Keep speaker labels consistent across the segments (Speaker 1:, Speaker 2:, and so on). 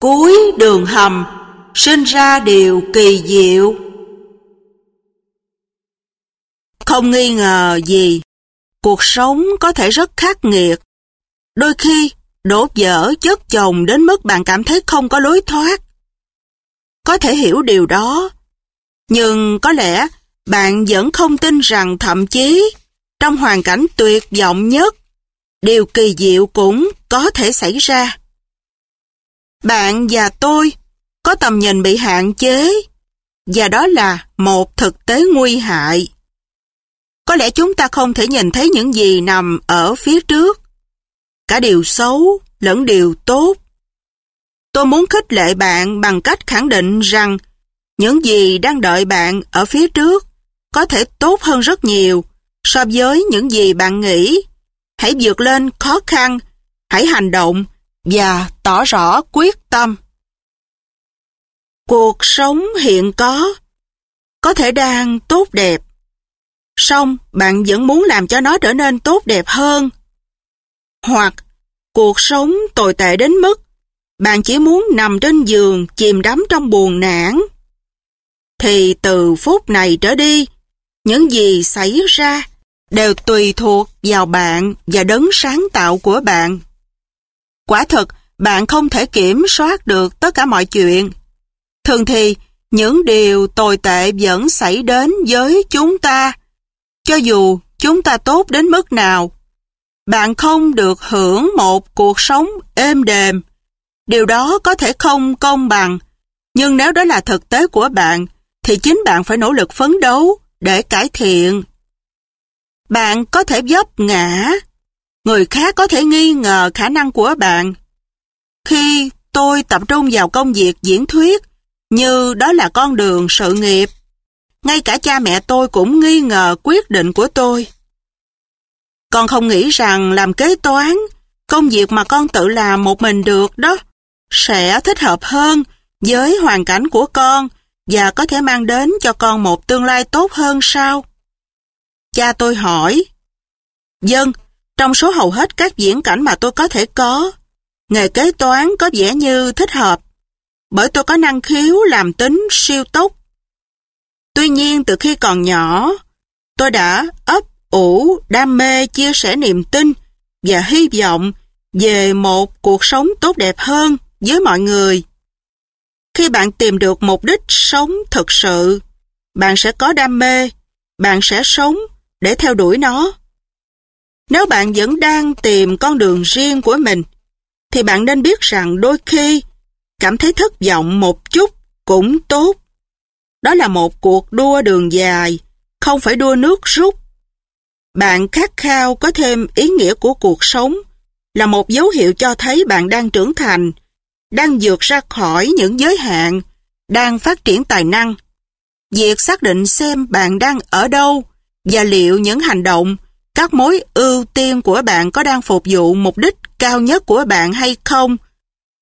Speaker 1: Cuối đường hầm sinh ra điều kỳ diệu. Không nghi ngờ gì, cuộc sống có thể rất khắc nghiệt. Đôi khi, đổ dở chất chồng đến mức bạn cảm thấy không có lối thoát. Có thể hiểu điều đó, nhưng có lẽ bạn vẫn không tin rằng thậm chí trong hoàn cảnh tuyệt vọng nhất, điều kỳ diệu cũng có thể xảy ra. Bạn và tôi có tầm nhìn bị hạn chế, và đó là một thực tế nguy hại. Có lẽ chúng ta không thể nhìn thấy những gì nằm ở phía trước, cả điều xấu lẫn điều tốt. Tôi muốn khích lệ bạn bằng cách khẳng định rằng những gì đang đợi bạn ở phía trước có thể tốt hơn rất nhiều so với những gì bạn nghĩ. Hãy vượt lên khó khăn, hãy hành động và tỏ rõ quyết tâm. Cuộc sống hiện có có thể đang tốt đẹp, song bạn vẫn muốn làm cho nó trở nên tốt đẹp hơn. Hoặc cuộc sống tồi tệ đến mức bạn chỉ muốn nằm trên giường chìm đắm trong buồn nản. Thì từ phút này trở đi, những gì xảy ra đều tùy thuộc vào bạn và đấng sáng tạo của bạn. Quả thật, bạn không thể kiểm soát được tất cả mọi chuyện. Thường thì, những điều tồi tệ vẫn xảy đến với chúng ta, cho dù chúng ta tốt đến mức nào. Bạn không được hưởng một cuộc sống êm đềm. Điều đó có thể không công bằng, nhưng nếu đó là thực tế của bạn, thì chính bạn phải nỗ lực phấn đấu để cải thiện. Bạn có thể dấp ngã, người khác có thể nghi ngờ khả năng của bạn. Khi tôi tập trung vào công việc diễn thuyết, như đó là con đường sự nghiệp, ngay cả cha mẹ tôi cũng nghi ngờ quyết định của tôi. Con không nghĩ rằng làm kế toán, công việc mà con tự làm một mình được đó, sẽ thích hợp hơn với hoàn cảnh của con và có thể mang đến cho con một tương lai tốt hơn sao? Cha tôi hỏi. Dân, trong số hầu hết các diễn cảnh mà tôi có thể có, nghề kế toán có vẻ như thích hợp, bởi tôi có năng khiếu làm tính siêu tốc. Tuy nhiên từ khi còn nhỏ, tôi đã ấp ủ đam mê chia sẻ niềm tin và hy vọng về một cuộc sống tốt đẹp hơn với mọi người. Khi bạn tìm được mục đích sống thực sự, bạn sẽ có đam mê, bạn sẽ sống để theo đuổi nó. Nếu bạn vẫn đang tìm con đường riêng của mình, thì bạn nên biết rằng đôi khi cảm thấy thất vọng một chút cũng tốt. Đó là một cuộc đua đường dài, không phải đua nước rút. Bạn khát khao có thêm ý nghĩa của cuộc sống là một dấu hiệu cho thấy bạn đang trưởng thành, đang vượt ra khỏi những giới hạn, đang phát triển tài năng. Việc xác định xem bạn đang ở đâu và liệu những hành động, các mối ưu tiên của bạn có đang phục vụ mục đích cao nhất của bạn hay không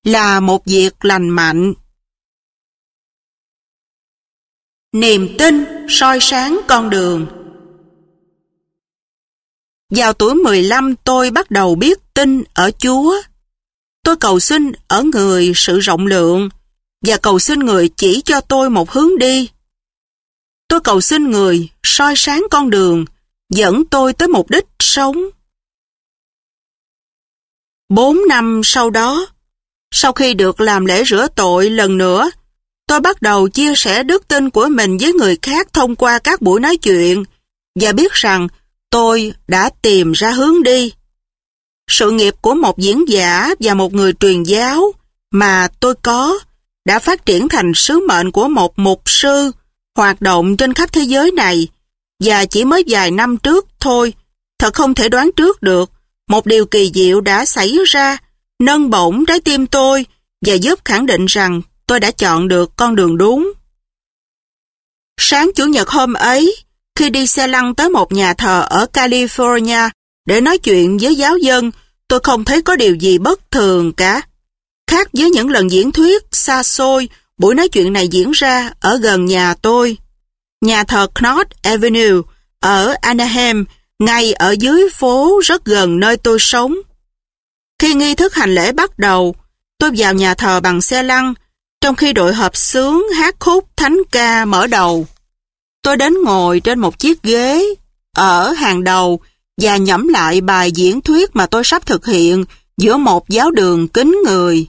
Speaker 1: là một việc lành mạnh. Niềm tin soi sáng con đường Vào tuổi 15 tôi bắt đầu biết tin ở Chúa. Tôi cầu xin ở người sự rộng lượng và cầu xin người chỉ cho tôi một hướng đi. Tôi cầu xin người soi sáng con đường, dẫn tôi tới mục đích sống. Bốn năm sau đó, sau khi được làm lễ rửa tội lần nữa, tôi bắt đầu chia sẻ đức tin của mình với người khác thông qua các buổi nói chuyện và biết rằng tôi đã tìm ra hướng đi. Sự nghiệp của một diễn giả và một người truyền giáo mà tôi có đã phát triển thành sứ mệnh của một mục sư hoạt động trên khắp thế giới này và chỉ mới vài năm trước thôi, thật không thể đoán trước được một điều kỳ diệu đã xảy ra nâng bổng trái tim tôi và giúp khẳng định rằng tôi đã chọn được con đường đúng. Sáng Chủ nhật hôm ấy, khi đi xe lăn tới một nhà thờ ở California để nói chuyện với giáo dân, tôi không thấy có điều gì bất thường cả. Khác với những lần diễn thuyết xa xôi, buổi nói chuyện này diễn ra ở gần nhà tôi. Nhà thờ Knott Avenue ở Anaheim, ngay ở dưới phố rất gần nơi tôi sống. Khi nghi thức hành lễ bắt đầu, tôi vào nhà thờ bằng xe lăn, trong khi đội hợp sướng hát khúc thánh ca mở đầu. Tôi đến ngồi trên một chiếc ghế ở hàng đầu và nhẩm lại bài diễn thuyết mà tôi sắp thực hiện giữa một giáo đường kính người.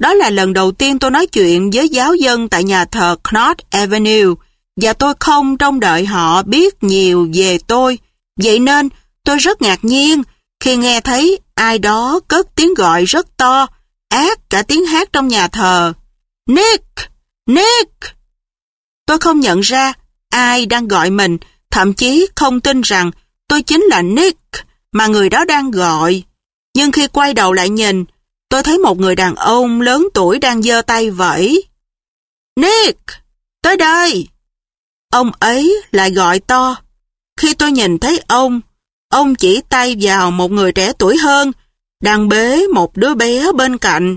Speaker 1: Đó là lần đầu tiên tôi nói chuyện với giáo dân tại nhà thờ Knott Avenue và tôi không trông đợi họ biết nhiều về tôi. Vậy nên tôi rất ngạc nhiên khi nghe thấy ai đó cất tiếng gọi rất to, ác cả tiếng hát trong nhà thờ. Nick! Nick! Tôi không nhận ra ai đang gọi mình, thậm chí không tin rằng tôi chính là Nick mà người đó đang gọi. Nhưng khi quay đầu lại nhìn, tôi thấy một người đàn ông lớn tuổi đang giơ tay vẫy. Nick! Tới đây! Ông ấy lại gọi to. Khi tôi nhìn thấy ông, ông chỉ tay vào một người trẻ tuổi hơn, đang bế một đứa bé bên cạnh.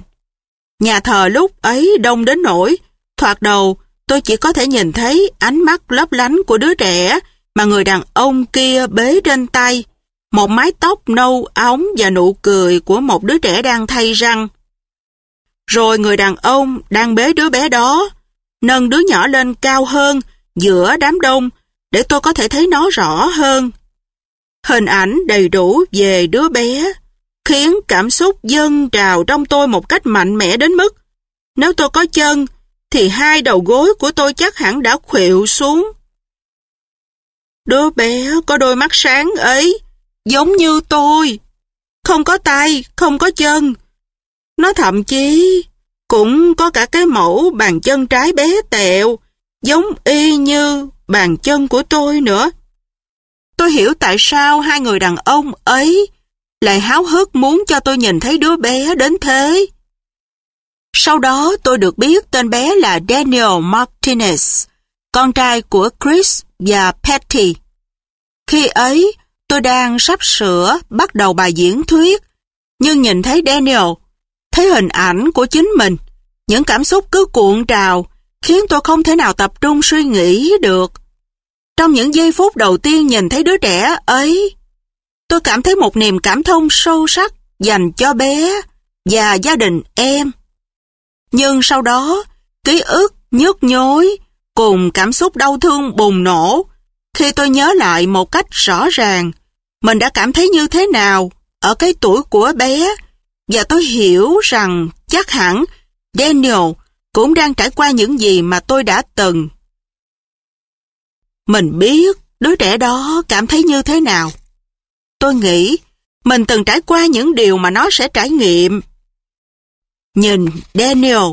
Speaker 1: Nhà thờ lúc ấy đông đến nỗi, thoạt đầu tôi chỉ có thể nhìn thấy ánh mắt lấp lánh của đứa trẻ mà người đàn ông kia bế trên tay, một mái tóc nâu óng và nụ cười của một đứa trẻ đang thay răng. Rồi người đàn ông đang bế đứa bé đó, nâng đứa nhỏ lên cao hơn giữa đám đông để tôi có thể thấy nó rõ hơn. Hình ảnh đầy đủ về đứa bé khiến cảm xúc dâng trào trong tôi một cách mạnh mẽ đến mức nếu tôi có chân thì hai đầu gối của tôi chắc hẳn đã khuỵu xuống. Đứa bé có đôi mắt sáng ấy, giống như tôi. Không có tay, không có chân. Nó thậm chí cũng có cả cái mẫu bàn chân trái bé tẹo, giống y như bàn chân của tôi nữa. Tôi hiểu tại sao hai người đàn ông ấy lại háo hức muốn cho tôi nhìn thấy đứa bé đến thế. Sau đó tôi được biết tên bé là Daniel Martinez, con trai của Chris và Patty. Khi ấy, tôi đang sắp sửa bắt đầu bài diễn thuyết, nhưng nhìn thấy Daniel, thấy hình ảnh của chính mình, những cảm xúc cứ cuộn trào, khiến tôi không thể nào tập trung suy nghĩ được. Trong những giây phút đầu tiên nhìn thấy đứa trẻ ấy, tôi cảm thấy một niềm cảm thông sâu sắc dành cho bé và gia đình em. Nhưng sau đó, ký ức nhức nhối cùng cảm xúc đau thương bùng nổ khi tôi nhớ lại một cách rõ ràng mình đã cảm thấy như thế nào ở cái tuổi của bé và tôi hiểu rằng chắc hẳn Daniel cũng đang trải qua những gì mà tôi đã từng. Mình biết đứa trẻ đó cảm thấy như thế nào. Tôi nghĩ mình từng trải qua những điều mà nó sẽ trải nghiệm. Nhìn Daniel,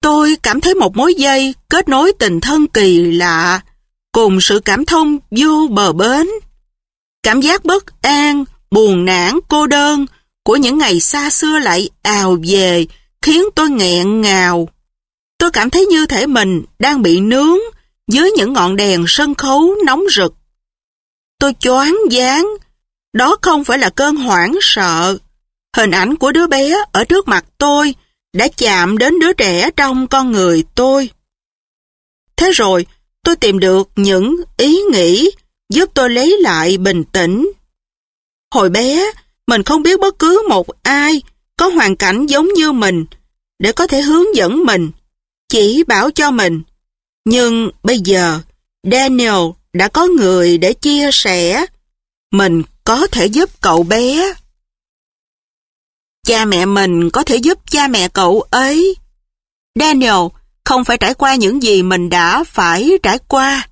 Speaker 1: tôi cảm thấy một mối dây kết nối tình thân kỳ lạ cùng sự cảm thông vô bờ bến. Cảm giác bất an, buồn nản, cô đơn của những ngày xa xưa lại ào về khiến tôi nghẹn ngào. Tôi cảm thấy như thể mình đang bị nướng dưới những ngọn đèn sân khấu nóng rực. Tôi choáng váng, đó không phải là cơn hoảng sợ. Hình ảnh của đứa bé ở trước mặt tôi đã chạm đến đứa trẻ trong con người tôi. Thế rồi, tôi tìm được những ý nghĩ giúp tôi lấy lại bình tĩnh. Hồi bé, mình không biết bất cứ một ai có hoàn cảnh giống như mình để có thể hướng dẫn mình, chỉ bảo cho mình. Nhưng bây giờ, Daniel đã có người để chia sẻ. Mình có thể giúp cậu bé. Cha mẹ mình có thể giúp cha mẹ cậu ấy. Daniel không phải trải qua những gì mình đã phải trải qua.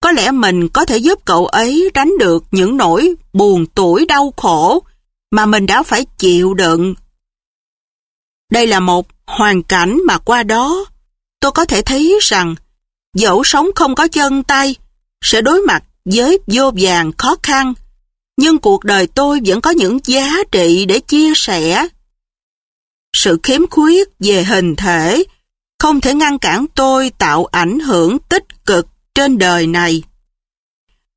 Speaker 1: Có lẽ mình có thể giúp cậu ấy tránh được những nỗi buồn tuổi đau khổ mà mình đã phải chịu đựng. Đây là một hoàn cảnh mà qua đó, tôi có thể thấy rằng dẫu sống không có chân tay, sẽ đối mặt với vô vàng khó khăn, nhưng cuộc đời tôi vẫn có những giá trị để chia sẻ. Sự khiếm khuyết về hình thể không thể ngăn cản tôi tạo ảnh hưởng tích cực trên đời này.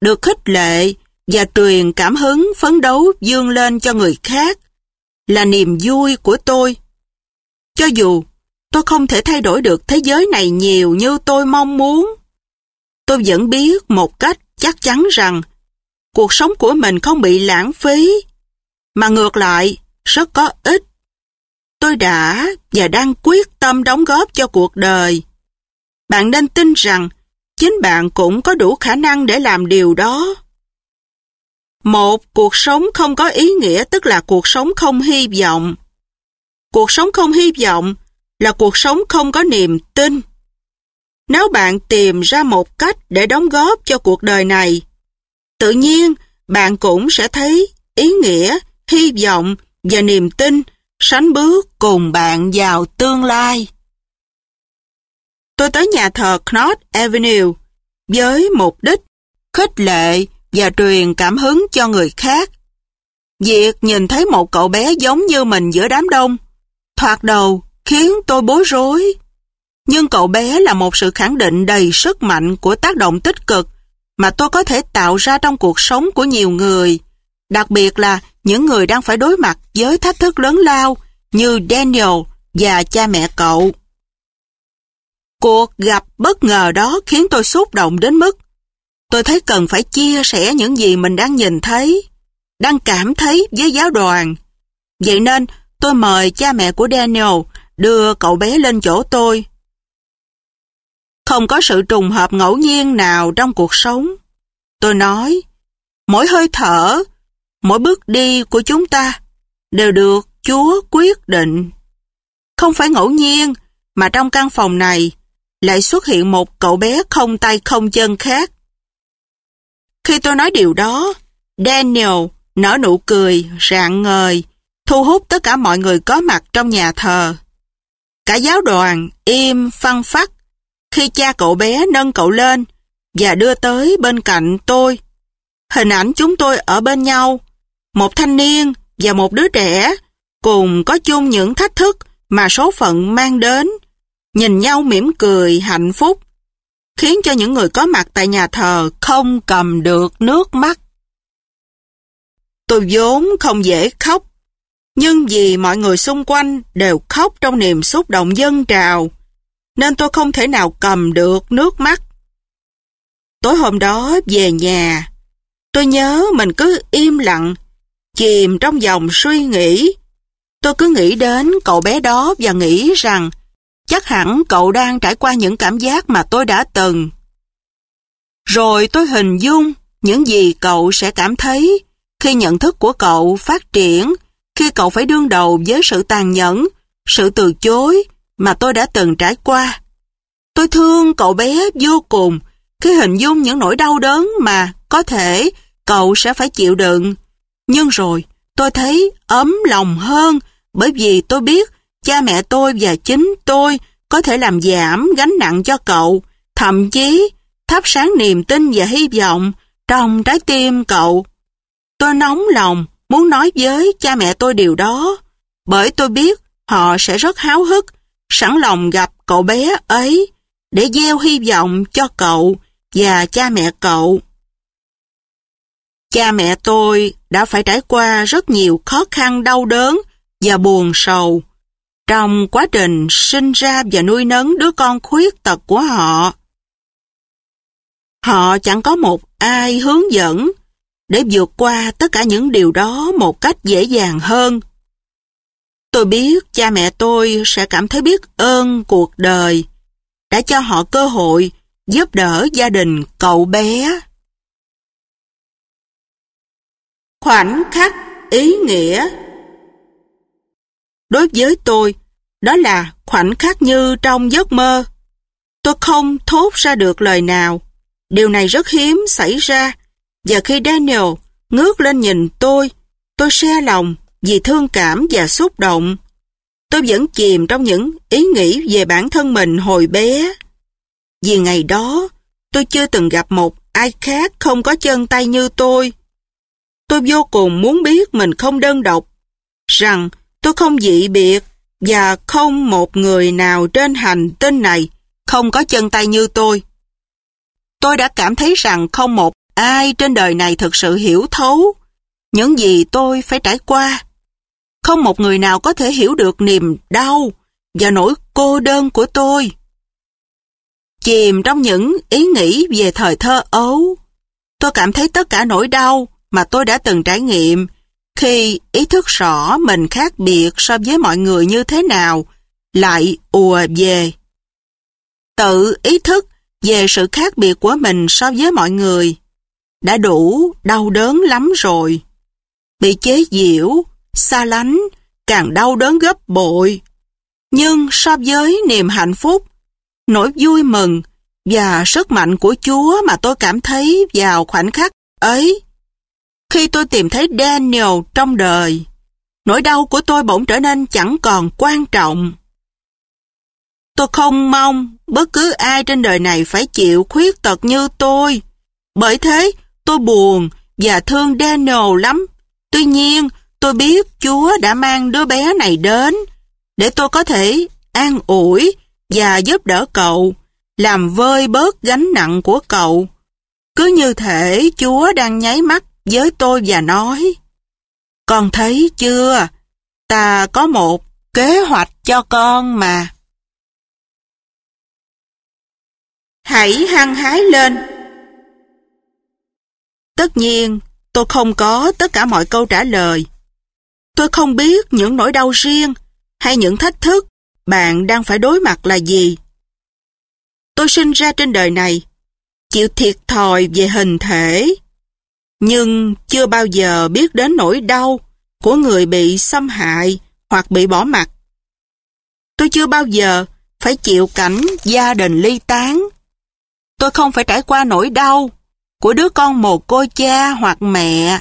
Speaker 1: Được khích lệ và truyền cảm hứng phấn đấu dương lên cho người khác là niềm vui của tôi. Cho dù tôi không thể thay đổi được thế giới này nhiều như tôi mong muốn, tôi vẫn biết một cách chắc chắn rằng cuộc sống của mình không bị lãng phí, mà ngược lại rất có ích. Tôi đã và đang quyết tâm đóng góp cho cuộc đời. Bạn nên tin rằng chính bạn cũng có đủ khả năng để làm điều đó. Một cuộc sống không có ý nghĩa tức là cuộc sống không hy vọng. Cuộc sống không hy vọng là cuộc sống không có niềm tin. Nếu bạn tìm ra một cách để đóng góp cho cuộc đời này, tự nhiên bạn cũng sẽ thấy ý nghĩa, hy vọng và niềm tin sánh bước cùng bạn vào tương lai. Tôi tới nhà thờ Knott Avenue với mục đích khích lệ và truyền cảm hứng cho người khác. Việc nhìn thấy một cậu bé giống như mình giữa đám đông, thoạt đầu khiến tôi bối rối. Nhưng cậu bé là một sự khẳng định đầy sức mạnh của tác động tích cực mà tôi có thể tạo ra trong cuộc sống của nhiều người, đặc biệt là những người đang phải đối mặt với thách thức lớn lao như Daniel và cha mẹ cậu. Cuộc gặp bất ngờ đó khiến tôi xúc động đến mức tôi thấy cần phải chia sẻ những gì mình đang nhìn thấy, đang cảm thấy với giáo đoàn. Vậy nên tôi mời cha mẹ của Daniel đưa cậu bé lên chỗ tôi. Không có sự trùng hợp ngẫu nhiên nào trong cuộc sống. Tôi nói, mỗi hơi thở, mỗi bước đi của chúng ta đều được Chúa quyết định. Không phải ngẫu nhiên mà trong căn phòng này lại xuất hiện một cậu bé không tay không chân khác. Khi tôi nói điều đó, Daniel nở nụ cười, rạng ngời, thu hút tất cả mọi người có mặt trong nhà thờ. Cả giáo đoàn im phăng phát khi cha cậu bé nâng cậu lên và đưa tới bên cạnh tôi. Hình ảnh chúng tôi ở bên nhau, một thanh niên và một đứa trẻ cùng có chung những thách thức mà số phận mang đến, nhìn nhau mỉm cười hạnh phúc, khiến cho những người có mặt tại nhà thờ không cầm được nước mắt. Tôi vốn không dễ khóc, nhưng vì mọi người xung quanh đều khóc trong niềm xúc động dân trào, nên tôi không thể nào cầm được nước mắt. Tối hôm đó về nhà, tôi nhớ mình cứ im lặng, chìm trong dòng suy nghĩ. Tôi cứ nghĩ đến cậu bé đó và nghĩ rằng chắc hẳn cậu đang trải qua những cảm giác mà tôi đã từng. Rồi tôi hình dung những gì cậu sẽ cảm thấy khi nhận thức của cậu phát triển, khi cậu phải đương đầu với sự tàn nhẫn, sự từ chối mà tôi đã từng trải qua. Tôi thương cậu bé vô cùng khi hình dung những nỗi đau đớn mà có thể cậu sẽ phải chịu đựng. Nhưng rồi tôi thấy ấm lòng hơn bởi vì tôi biết cha mẹ tôi và chính tôi có thể làm giảm gánh nặng cho cậu, thậm chí thắp sáng niềm tin và hy vọng trong trái tim cậu. Tôi nóng lòng muốn nói với cha mẹ tôi điều đó, bởi tôi biết họ sẽ rất háo hức, sẵn lòng gặp cậu bé ấy để gieo hy vọng cho cậu và cha mẹ cậu. Cha mẹ tôi đã phải trải qua rất nhiều khó khăn đau đớn và buồn sầu trong quá trình sinh ra và nuôi nấng đứa con khuyết tật của họ. Họ chẳng có một ai hướng dẫn để vượt qua tất cả những điều đó một cách dễ dàng hơn. Tôi biết cha mẹ tôi sẽ cảm thấy biết ơn cuộc đời đã cho họ cơ hội giúp đỡ gia đình cậu bé. Khoảnh khắc ý nghĩa Đối với tôi, đó là khoảnh khắc như trong giấc mơ. Tôi không thốt ra được lời nào. Điều này rất hiếm xảy ra. Và khi Daniel ngước lên nhìn tôi, tôi xe lòng vì thương cảm và xúc động. Tôi vẫn chìm trong những ý nghĩ về bản thân mình hồi bé. Vì ngày đó, tôi chưa từng gặp một ai khác không có chân tay như tôi. Tôi vô cùng muốn biết mình không đơn độc, rằng tôi không dị biệt và không một người nào trên hành tinh này không có chân tay như tôi. Tôi đã cảm thấy rằng không một ai trên đời này thực sự hiểu thấu những gì tôi phải trải qua. Không một người nào có thể hiểu được niềm đau và nỗi cô đơn của tôi. Chìm trong những ý nghĩ về thời thơ ấu, tôi cảm thấy tất cả nỗi đau mà tôi đã từng trải nghiệm khi ý thức rõ mình khác biệt so với mọi người như thế nào, lại ùa về. Tự ý thức về sự khác biệt của mình so với mọi người đã đủ đau đớn lắm rồi. Bị chế giễu, xa lánh, càng đau đớn gấp bội. Nhưng so với niềm hạnh phúc, nỗi vui mừng và sức mạnh của Chúa mà tôi cảm thấy vào khoảnh khắc ấy, khi tôi tìm thấy Daniel trong đời, nỗi đau của tôi bỗng trở nên chẳng còn quan trọng. Tôi không mong bất cứ ai trên đời này phải chịu khuyết tật như tôi. Bởi thế, tôi buồn và thương Daniel lắm. Tuy nhiên, tôi biết Chúa đã mang đứa bé này đến để tôi có thể an ủi và giúp đỡ cậu, làm vơi bớt gánh nặng của cậu. Cứ như thể Chúa đang nháy mắt với tôi và nói Con thấy chưa? Ta có một kế hoạch cho con mà. Hãy hăng hái lên. Tất nhiên, tôi không có tất cả mọi câu trả lời. Tôi không biết những nỗi đau riêng hay những thách thức bạn đang phải đối mặt là gì. Tôi sinh ra trên đời này, chịu thiệt thòi về hình thể, nhưng chưa bao giờ biết đến nỗi đau của người bị xâm hại hoặc bị bỏ mặt. Tôi chưa bao giờ phải chịu cảnh gia đình ly tán. Tôi không phải trải qua nỗi đau của đứa con mồ côi cha hoặc mẹ,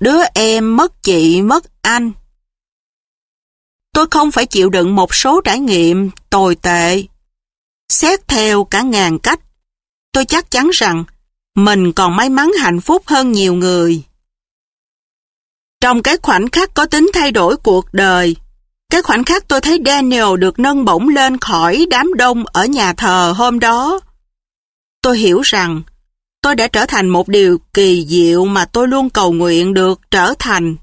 Speaker 1: đứa em mất chị mất anh. Tôi không phải chịu đựng một số trải nghiệm tồi tệ. Xét theo cả ngàn cách, tôi chắc chắn rằng mình còn may mắn hạnh phúc hơn nhiều người. Trong cái khoảnh khắc có tính thay đổi cuộc đời, cái khoảnh khắc tôi thấy Daniel được nâng bổng lên khỏi đám đông ở nhà thờ hôm đó, tôi hiểu rằng tôi đã trở thành một điều kỳ diệu mà tôi luôn cầu nguyện được trở thành.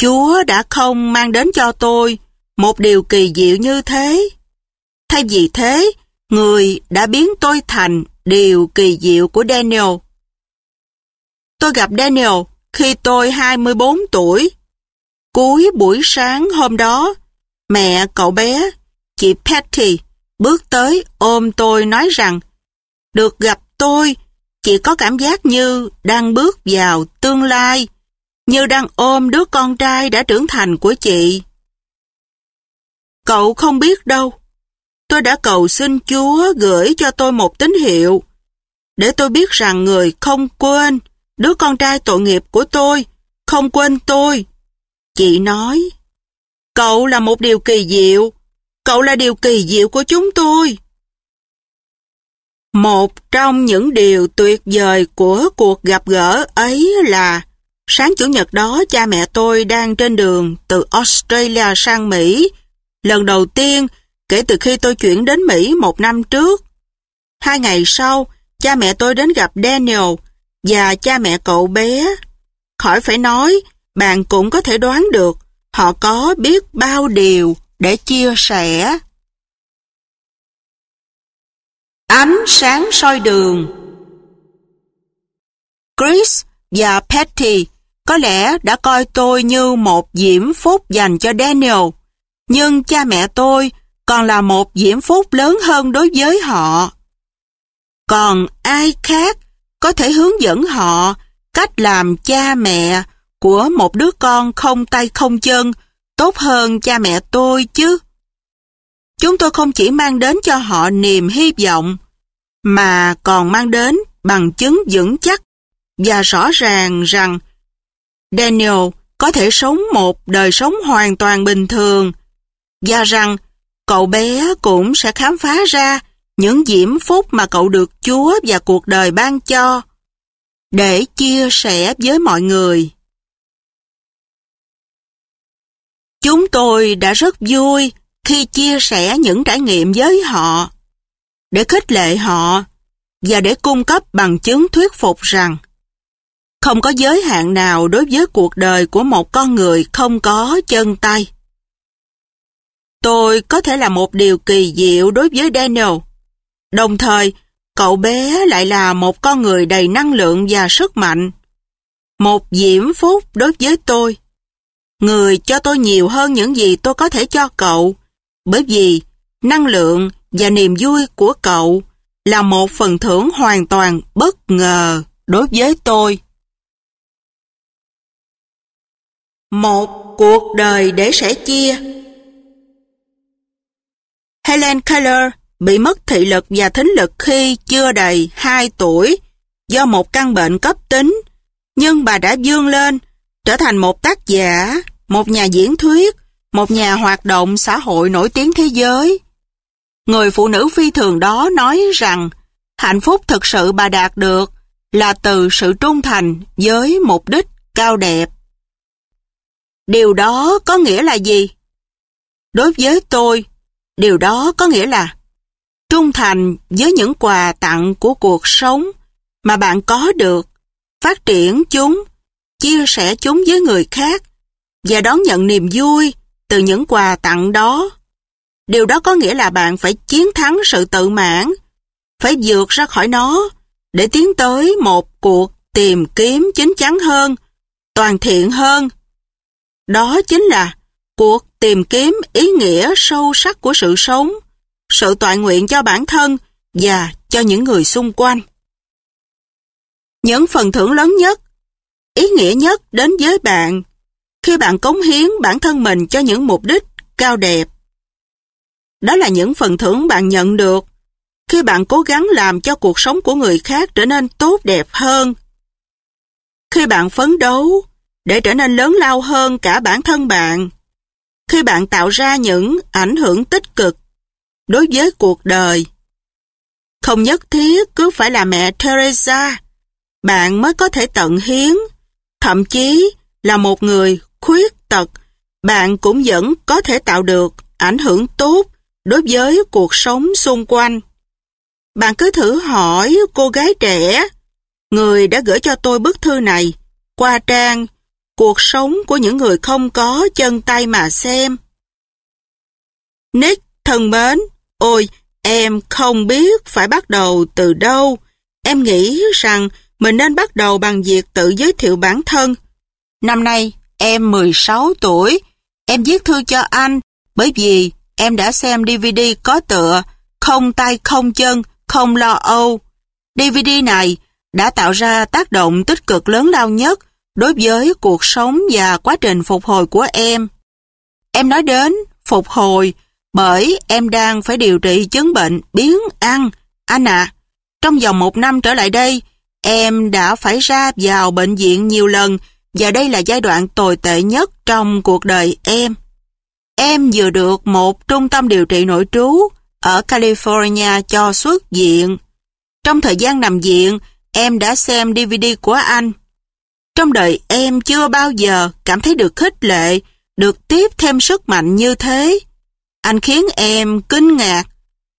Speaker 1: Chúa đã không mang đến cho tôi một điều kỳ diệu như thế. Thay vì thế, người đã biến tôi thành điều kỳ diệu của Daniel. Tôi gặp Daniel khi tôi 24 tuổi. Cuối buổi sáng hôm đó, mẹ cậu bé, chị Patty, bước tới ôm tôi nói rằng được gặp tôi, chỉ có cảm giác như đang bước vào tương lai, như đang ôm đứa con trai đã trưởng thành của chị. Cậu không biết đâu. Tôi đã cầu xin Chúa gửi cho tôi một tín hiệu, để tôi biết rằng người không quên đứa con trai tội nghiệp của tôi, không quên tôi. Chị nói, cậu là một điều kỳ diệu, cậu là điều kỳ diệu của chúng tôi. Một trong những điều tuyệt vời của cuộc gặp gỡ ấy là sáng Chủ nhật đó cha mẹ tôi đang trên đường từ Australia sang Mỹ lần đầu tiên kể từ khi tôi chuyển đến Mỹ một năm trước. Hai ngày sau, cha mẹ tôi đến gặp Daniel và cha mẹ cậu bé. Khỏi phải nói, bạn cũng có thể đoán được họ có biết bao điều để chia sẻ. Ánh sáng soi đường Chris và Patty có lẽ đã coi tôi như một diễm phúc dành cho Daniel, nhưng cha mẹ tôi còn là một diễm phúc lớn hơn đối với họ. Còn ai khác có thể hướng dẫn họ cách làm cha mẹ của một đứa con không tay không chân tốt hơn cha mẹ tôi chứ? Chúng tôi không chỉ mang đến cho họ niềm hy vọng, mà còn mang đến bằng chứng vững chắc và rõ ràng rằng Daniel có thể sống một đời sống hoàn toàn bình thường và rằng cậu bé cũng sẽ khám phá ra những diễm phúc mà cậu được Chúa và cuộc đời ban cho để chia sẻ với mọi người. Chúng tôi đã rất vui khi chia sẻ những trải nghiệm với họ, để khích lệ họ và để cung cấp bằng chứng thuyết phục rằng không có giới hạn nào đối với cuộc đời của một con người không có chân tay. Tôi có thể là một điều kỳ diệu đối với Daniel. Đồng thời, cậu bé lại là một con người đầy năng lượng và sức mạnh. một diễm phúc đối với tôi. Người cho tôi nhiều hơn những gì tôi có thể cho cậu, bởi vì năng lượng và niềm vui của cậu là một phần thưởng hoàn toàn bất ngờ đối với tôi. Một cuộc đời để sẻ chia Helen Keller bị mất thị lực và thính lực khi chưa đầy 2 tuổi do một căn bệnh cấp tính, nhưng bà đã vươn lên, trở thành một tác giả, một nhà diễn thuyết, một nhà hoạt động xã hội nổi tiếng thế giới. Người phụ nữ phi thường đó nói rằng hạnh phúc thực sự bà đạt được là từ sự trung thành với mục đích cao đẹp. Điều đó có nghĩa là gì? Đối với tôi, điều đó có nghĩa là trung thành với những quà tặng của cuộc sống mà bạn có được, phát triển chúng, chia sẻ chúng với người khác và đón nhận niềm vui từ những quà tặng đó. Điều đó có nghĩa là bạn phải chiến thắng sự tự mãn, phải vượt ra khỏi nó để tiến tới một cuộc tìm kiếm chính chắn hơn, toàn thiện hơn. Đó chính là cuộc tìm kiếm ý nghĩa sâu sắc của sự sống, sự toại nguyện cho bản thân và cho những người xung quanh. Những phần thưởng lớn nhất, ý nghĩa nhất đến với bạn khi bạn cống hiến bản thân mình cho những mục đích cao đẹp. Đó là những phần thưởng bạn nhận được khi bạn cố gắng làm cho cuộc sống của người khác trở nên tốt đẹp hơn. Khi bạn phấn đấu để trở nên lớn lao hơn cả bản thân bạn. Khi bạn tạo ra những ảnh hưởng tích cực đối với cuộc đời. Không nhất thiết cứ phải là mẹ Teresa, bạn mới có thể tận hiến, thậm chí là một người khuyết tật, bạn cũng vẫn có thể tạo được ảnh hưởng tốt đối với cuộc sống xung quanh. Bạn cứ thử hỏi cô gái trẻ, người đã gửi cho tôi bức thư này qua trang cuộc sống của những người không có chân tay mà xem. Nick thân mến, ôi, em không biết phải bắt đầu từ đâu. Em nghĩ rằng mình nên bắt đầu bằng việc tự giới thiệu bản thân. Năm nay, em 16 tuổi. Em viết thư cho anh bởi vì em đã xem DVD có tựa Không tay không chân, không lo âu. DVD này đã tạo ra tác động tích cực lớn lao nhất đối với cuộc sống và quá trình phục hồi của em. Em nói đến phục hồi bởi em đang phải điều trị chứng bệnh biến ăn. Anh ạ, trong vòng một năm trở lại đây, em đã phải ra vào bệnh viện nhiều lần và đây là giai đoạn tồi tệ nhất trong cuộc đời em. Em vừa được một trung tâm điều trị nội trú ở California cho xuất viện. Trong thời gian nằm viện, em đã xem DVD của anh. Trong đời em chưa bao giờ cảm thấy được khích lệ, được tiếp thêm sức mạnh như thế. Anh khiến em kinh ngạc.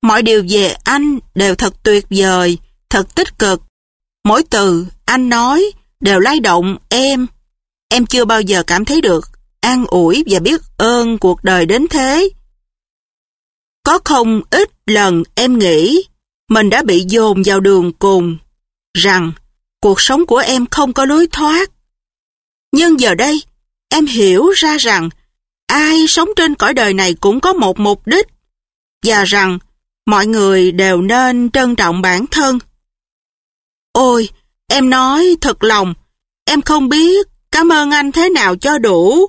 Speaker 1: Mọi điều về anh đều thật tuyệt vời, thật tích cực. Mỗi từ anh nói đều lay động em. Em chưa bao giờ cảm thấy được an ủi và biết ơn cuộc đời đến thế. Có không ít lần em nghĩ mình đã bị dồn vào đường cùng, rằng cuộc sống của em không có lối thoát. Nhưng giờ đây, em hiểu ra rằng ai sống trên cõi đời này cũng có một mục đích và rằng mọi người đều nên trân trọng bản thân. Ôi, em nói thật lòng, em không biết cảm ơn anh thế nào cho đủ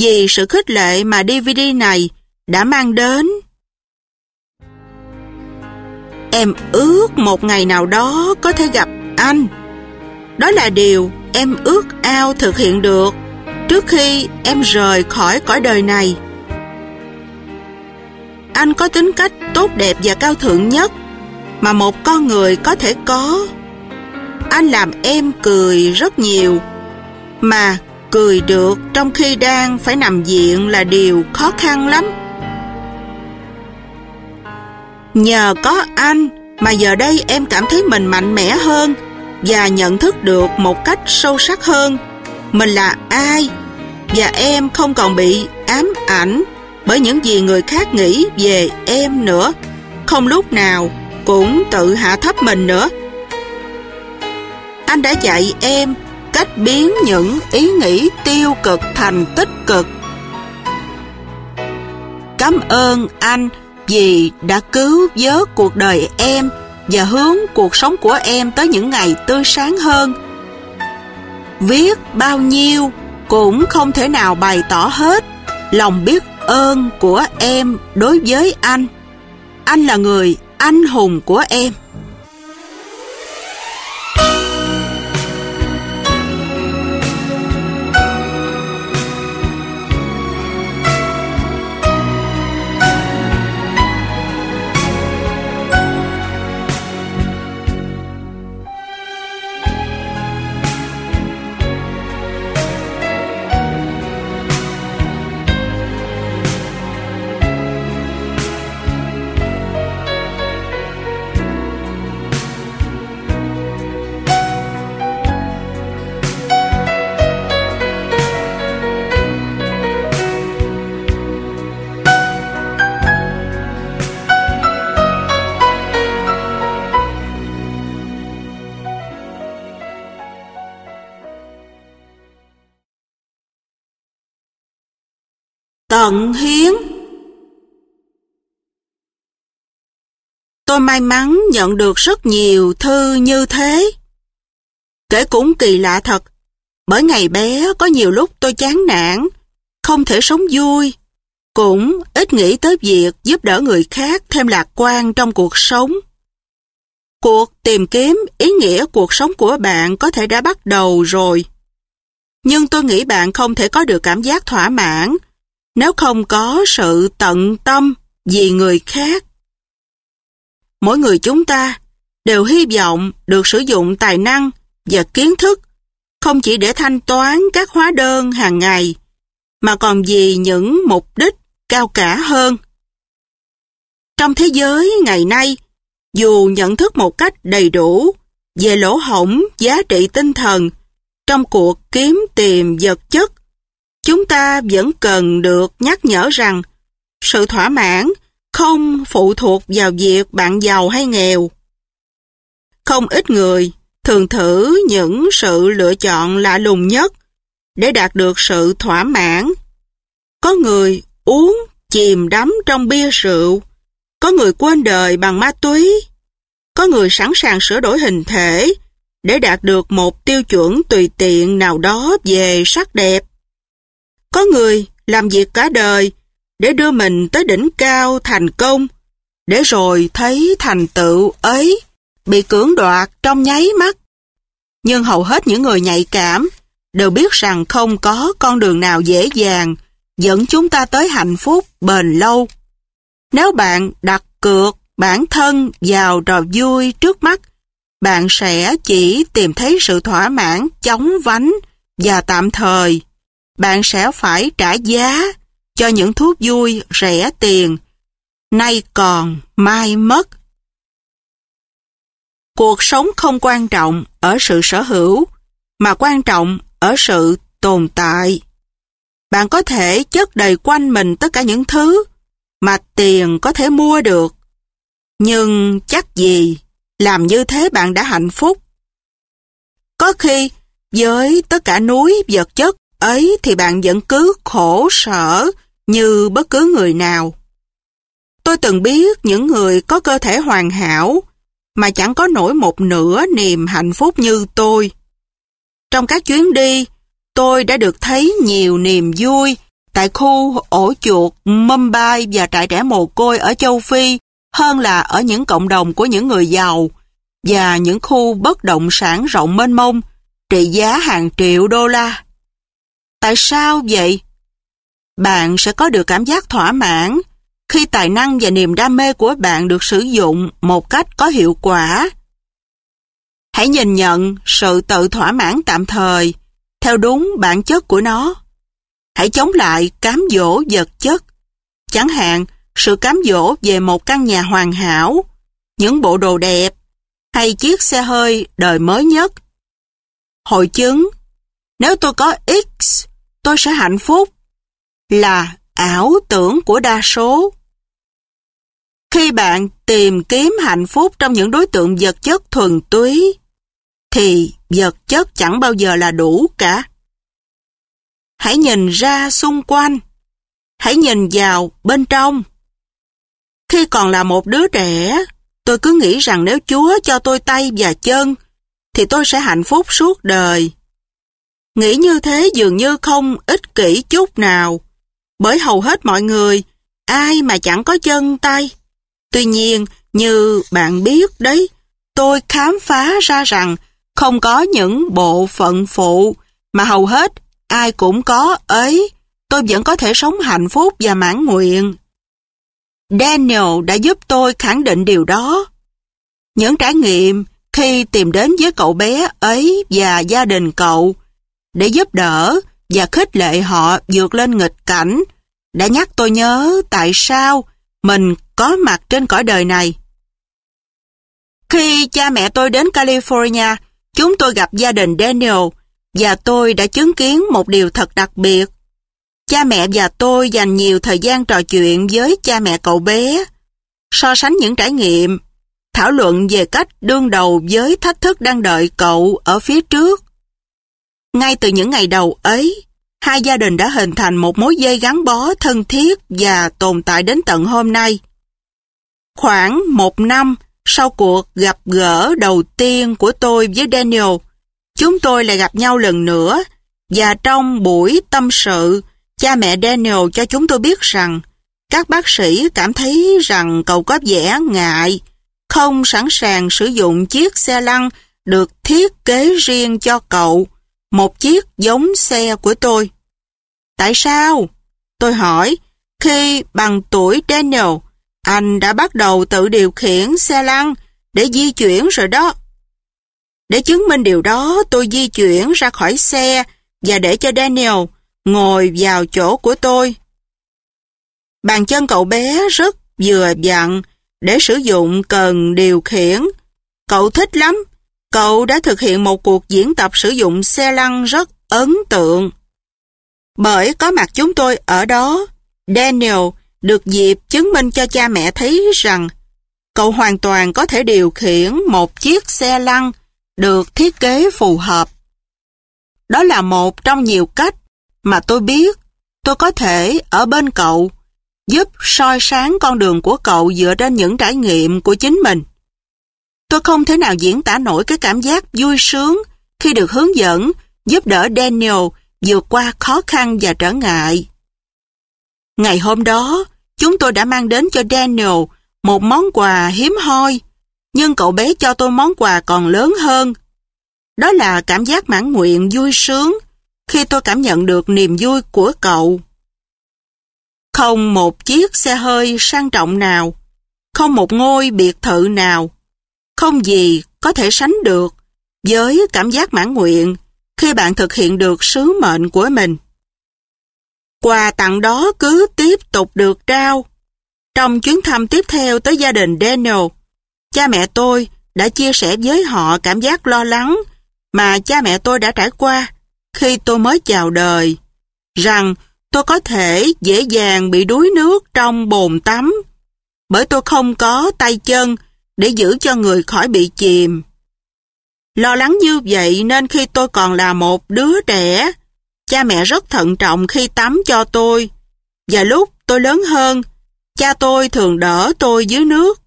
Speaker 1: vì sự khích lệ mà DVD này đã mang đến. Em ước một ngày nào đó có thể gặp anh. Đó là điều em ước ao thực hiện được trước khi em rời khỏi cõi đời này. Anh có tính cách tốt đẹp và cao thượng nhất mà một con người có thể có. Anh làm em cười rất nhiều, mà cười được trong khi đang phải nằm viện là điều khó khăn lắm. Nhờ có anh mà giờ đây em cảm thấy mình mạnh mẽ hơn và nhận thức được một cách sâu sắc hơn. Mình là ai và em không còn bị ám ảnh bởi những gì người khác nghĩ về em nữa. Không lúc nào cũng tự hạ thấp mình nữa. Anh đã dạy em cách biến những ý nghĩ tiêu cực thành tích cực. Cảm ơn anh vì đã cứu vớt cuộc đời em và hướng cuộc sống của em tới những ngày tươi sáng hơn. Viết bao nhiêu cũng không thể nào bày tỏ hết lòng biết ơn của em đối với anh. Anh là người anh hùng của em. Tận hiến Tôi may mắn nhận được rất nhiều thư như thế. Kể cũng kỳ lạ thật, bởi ngày bé có nhiều lúc tôi chán nản, không thể sống vui, cũng ít nghĩ tới việc giúp đỡ người khác thêm lạc quan trong cuộc sống. Cuộc tìm kiếm ý nghĩa cuộc sống của bạn có thể đã bắt đầu rồi. Nhưng tôi nghĩ bạn không thể có được cảm giác thỏa mãn nếu không có sự tận tâm vì người khác. Mỗi người chúng ta đều hy vọng được sử dụng tài năng và kiến thức không chỉ để thanh toán các hóa đơn hàng ngày mà còn vì những mục đích cao cả hơn. Trong thế giới ngày nay, dù nhận thức một cách đầy đủ về lỗ hổng giá trị tinh thần trong cuộc kiếm tìm vật chất chúng ta vẫn cần được nhắc nhở rằng sự thỏa mãn không phụ thuộc vào việc bạn giàu hay nghèo. Không ít người thường thử những sự lựa chọn lạ lùng nhất để đạt được sự thỏa mãn. Có người uống chìm đắm trong bia rượu, có người quên đời bằng ma túy, có người sẵn sàng sửa đổi hình thể để đạt được một tiêu chuẩn tùy tiện nào đó về sắc đẹp. Có người làm việc cả đời để đưa mình tới đỉnh cao thành công, để rồi thấy thành tựu ấy bị cưỡng đoạt trong nháy mắt. Nhưng hầu hết những người nhạy cảm đều biết rằng không có con đường nào dễ dàng dẫn chúng ta tới hạnh phúc bền lâu. Nếu bạn đặt cược bản thân vào trò vui trước mắt, bạn sẽ chỉ tìm thấy sự thỏa mãn chóng vánh và tạm thời bạn sẽ phải trả giá cho những thuốc vui rẻ tiền, nay còn, mai mất. Cuộc sống không quan trọng ở sự sở hữu, mà quan trọng ở sự tồn tại. Bạn có thể chất đầy quanh mình tất cả những thứ mà tiền có thể mua được. Nhưng chắc gì làm như thế bạn đã hạnh phúc. Có khi với tất cả núi vật chất ấy thì bạn vẫn cứ khổ sở như bất cứ người nào. Tôi từng biết những người có cơ thể hoàn hảo mà chẳng có nổi một nửa niềm hạnh phúc như tôi. Trong các chuyến đi, tôi đã được thấy nhiều niềm vui tại khu ổ chuột Mumbai và trại trẻ mồ côi ở châu Phi hơn là ở những cộng đồng của những người giàu và những khu bất động sản rộng mênh mông trị giá hàng triệu đô la. Tại sao vậy? Bạn sẽ có được cảm giác thỏa mãn khi tài năng và niềm đam mê của bạn được sử dụng một cách có hiệu quả. Hãy nhìn nhận sự tự thỏa mãn tạm thời theo đúng bản chất của nó. Hãy chống lại cám dỗ vật chất. Chẳng hạn, sự cám dỗ về một căn nhà hoàn hảo, những bộ đồ đẹp, hay chiếc xe hơi đời mới nhất. Hội chứng, nếu tôi có X tôi sẽ hạnh phúc là ảo tưởng của đa số. Khi bạn tìm kiếm hạnh phúc trong những đối tượng vật chất thuần túy, thì vật chất chẳng bao giờ là đủ cả. Hãy nhìn ra xung quanh. Hãy nhìn vào bên trong. Khi còn là một đứa trẻ, tôi cứ nghĩ rằng nếu Chúa cho tôi tay và chân, thì tôi sẽ hạnh phúc suốt đời. Nghĩ như thế dường như không ích kỷ chút nào, bởi hầu hết mọi người, ai mà chẳng có chân tay. Tuy nhiên, như bạn biết đấy, tôi khám phá ra rằng không có những bộ phận phụ mà hầu hết ai cũng có ấy, tôi vẫn có thể sống hạnh phúc và mãn nguyện. Daniel đã giúp tôi khẳng định điều đó. Những trải nghiệm khi tìm đến với cậu bé ấy và gia đình cậu để giúp đỡ và khích lệ họ vượt lên nghịch cảnh đã nhắc tôi nhớ tại sao mình có mặt trên cõi đời này. Khi cha mẹ tôi đến California, chúng tôi gặp gia đình Daniel và tôi đã chứng kiến một điều thật đặc biệt. Cha mẹ và tôi dành nhiều thời gian trò chuyện với cha mẹ cậu bé, so sánh những trải nghiệm, thảo luận về cách đương đầu với thách thức đang đợi cậu ở phía trước. Ngay từ những ngày đầu ấy, hai gia đình đã hình thành một mối dây gắn bó thân thiết và tồn tại đến tận hôm nay. Khoảng một năm sau cuộc gặp gỡ đầu tiên của tôi với Daniel, chúng tôi lại gặp nhau lần nữa và trong buổi tâm sự, cha mẹ Daniel cho chúng tôi biết rằng các bác sĩ cảm thấy rằng cậu có vẻ ngại, không sẵn sàng sử dụng chiếc xe lăn được thiết kế riêng cho cậu, một chiếc giống xe của tôi. Tại sao? Tôi hỏi, khi bằng tuổi Daniel, anh đã bắt đầu tự điều khiển xe lăn để di chuyển rồi đó. Để chứng minh điều đó, tôi di chuyển ra khỏi xe và để cho Daniel ngồi vào chỗ của tôi. Bàn chân cậu bé rất vừa vặn để sử dụng cần điều khiển. Cậu thích lắm. Cậu đã thực hiện một cuộc diễn tập sử dụng xe lăn rất ấn tượng. Bởi có mặt chúng tôi ở đó, Daniel được dịp chứng minh cho cha mẹ thấy rằng cậu hoàn toàn có thể điều khiển một chiếc xe lăn được thiết kế phù hợp. Đó là một trong nhiều cách mà tôi biết tôi có thể ở bên cậu, giúp soi sáng con đường của cậu dựa trên những trải nghiệm của chính mình. Tôi không thể nào diễn tả nổi cái cảm giác vui sướng khi được hướng dẫn, giúp đỡ Daniel vượt qua khó khăn và trở ngại. Ngày hôm đó, chúng tôi đã mang đến cho Daniel một món quà hiếm hoi, nhưng cậu bé cho tôi món quà còn lớn hơn. Đó là cảm giác mãn nguyện vui sướng khi tôi cảm nhận được niềm vui của cậu. Không một chiếc xe hơi sang trọng nào, không một ngôi biệt thự nào, không gì có thể sánh được với cảm giác mãn nguyện khi bạn thực hiện được sứ mệnh của mình. Quà tặng đó cứ tiếp tục được trao. Trong chuyến thăm tiếp theo tới gia đình Daniel, cha mẹ tôi đã chia sẻ với họ cảm giác lo lắng mà cha mẹ tôi đã trải qua khi tôi mới chào đời, rằng tôi có thể dễ dàng bị đuối nước trong bồn tắm, bởi tôi không có tay chân để giữ cho người khỏi bị chìm. Lo lắng như vậy nên khi tôi còn là một đứa trẻ, cha mẹ rất thận trọng khi tắm cho tôi. Và lúc tôi lớn hơn, cha tôi thường đỡ tôi dưới nước,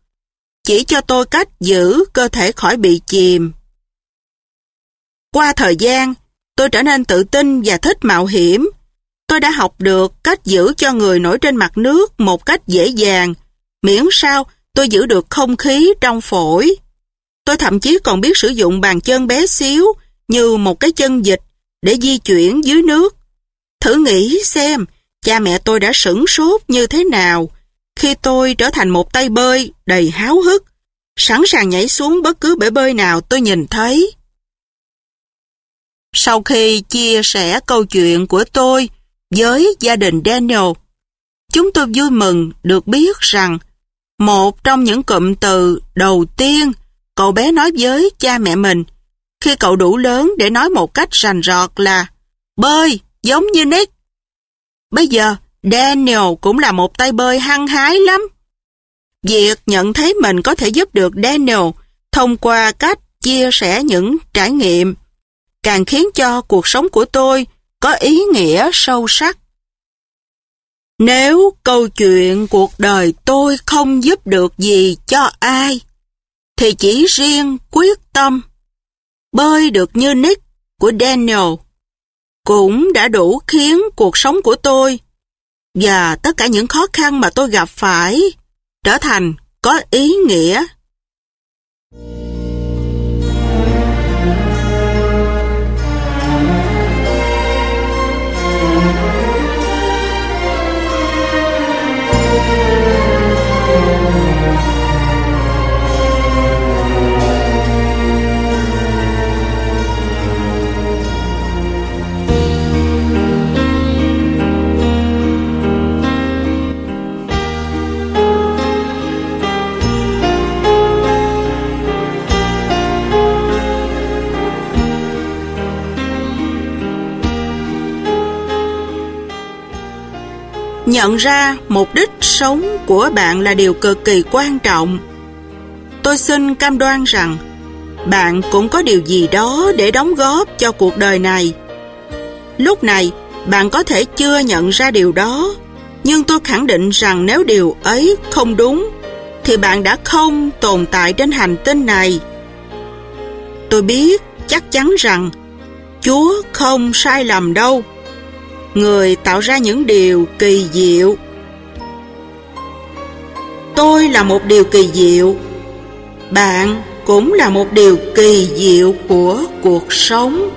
Speaker 1: chỉ cho tôi cách giữ cơ thể khỏi bị chìm. Qua thời gian, tôi trở nên tự tin và thích mạo hiểm. Tôi đã học được cách giữ cho người nổi trên mặt nước một cách dễ dàng, miễn sao tôi giữ được không khí trong phổi. Tôi thậm chí còn biết sử dụng bàn chân bé xíu như một cái chân dịch để di chuyển dưới nước. Thử nghĩ xem, cha mẹ tôi đã sửng sốt như thế nào khi tôi trở thành một tay bơi đầy háo hức, sẵn sàng nhảy xuống bất cứ bể bơi nào tôi nhìn thấy. Sau khi chia sẻ câu chuyện của tôi với gia đình Daniel, chúng tôi vui mừng được biết rằng một trong những cụm từ đầu tiên cậu bé nói với cha mẹ mình khi cậu đủ lớn để nói một cách rành rọt là bơi giống như Nick. Bây giờ, Daniel cũng là một tay bơi hăng hái lắm. Việc nhận thấy mình có thể giúp được Daniel thông qua cách chia sẻ những trải nghiệm, càng khiến cho cuộc sống của tôi có ý nghĩa sâu sắc. Nếu câu chuyện cuộc đời tôi không giúp được gì cho ai, thì chỉ riêng quyết tâm bơi được như Nick của Daniel cũng đã đủ khiến cuộc sống của tôi và tất cả những khó khăn mà tôi gặp phải trở thành có ý nghĩa. Nhận ra mục đích sống của bạn là điều cực kỳ quan trọng. Tôi xin cam đoan rằng bạn cũng có điều gì đó để đóng góp cho cuộc đời này. Lúc này, bạn có thể chưa nhận ra điều đó, nhưng tôi khẳng định rằng nếu điều ấy không đúng, thì bạn đã không tồn tại trên hành tinh này. Tôi biết chắc chắn rằng Chúa không sai lầm đâu người tạo ra những điều kỳ diệu. Tôi là một điều kỳ diệu, bạn cũng là một điều kỳ diệu của cuộc sống.